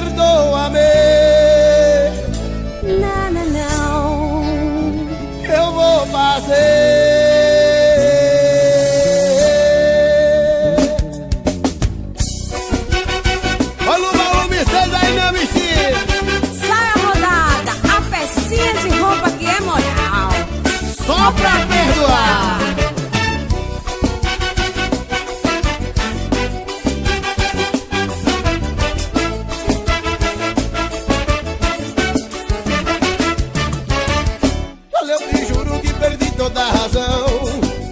perdoa-me. Não, não, não. Eu vou fazer. Olha o baú, vocês aí, meu bichinho. Saia rodada, a pecinha de roupa que é moral. Só pra perdoar. toda a razão.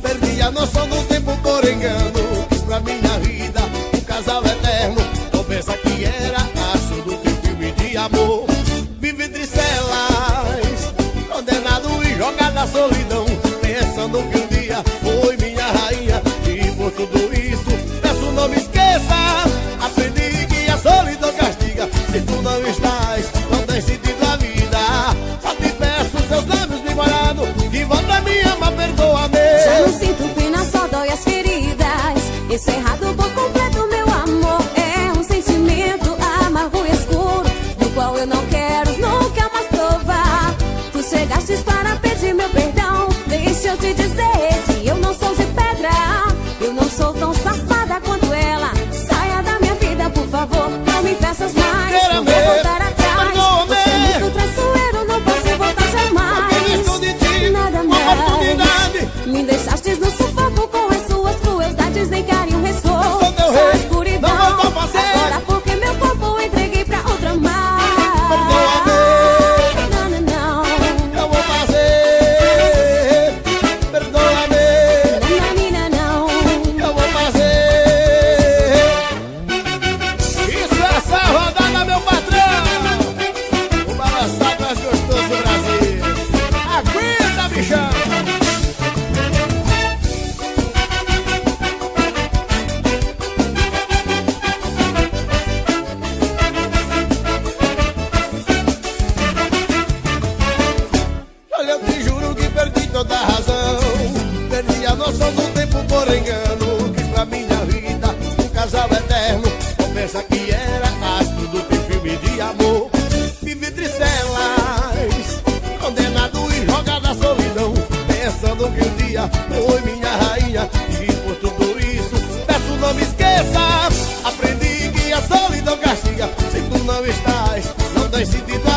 Perdi a noção do tempo por engano Quis pra minha vida um casal eterno Talvez aqui era aço do que filme de amor. Vive entre condenado e jogado à solidão Pensando que um dia foi minha rainha E por tudo isso, peço não me esqueça. ouvi dizer que eu não sou de pedra, eu não sou tão safada. dia Foi minha rainha. E por tudo isso Peço não me esqueça. Aprendi que a solidão castiga. Se tu não estás, não tem sentido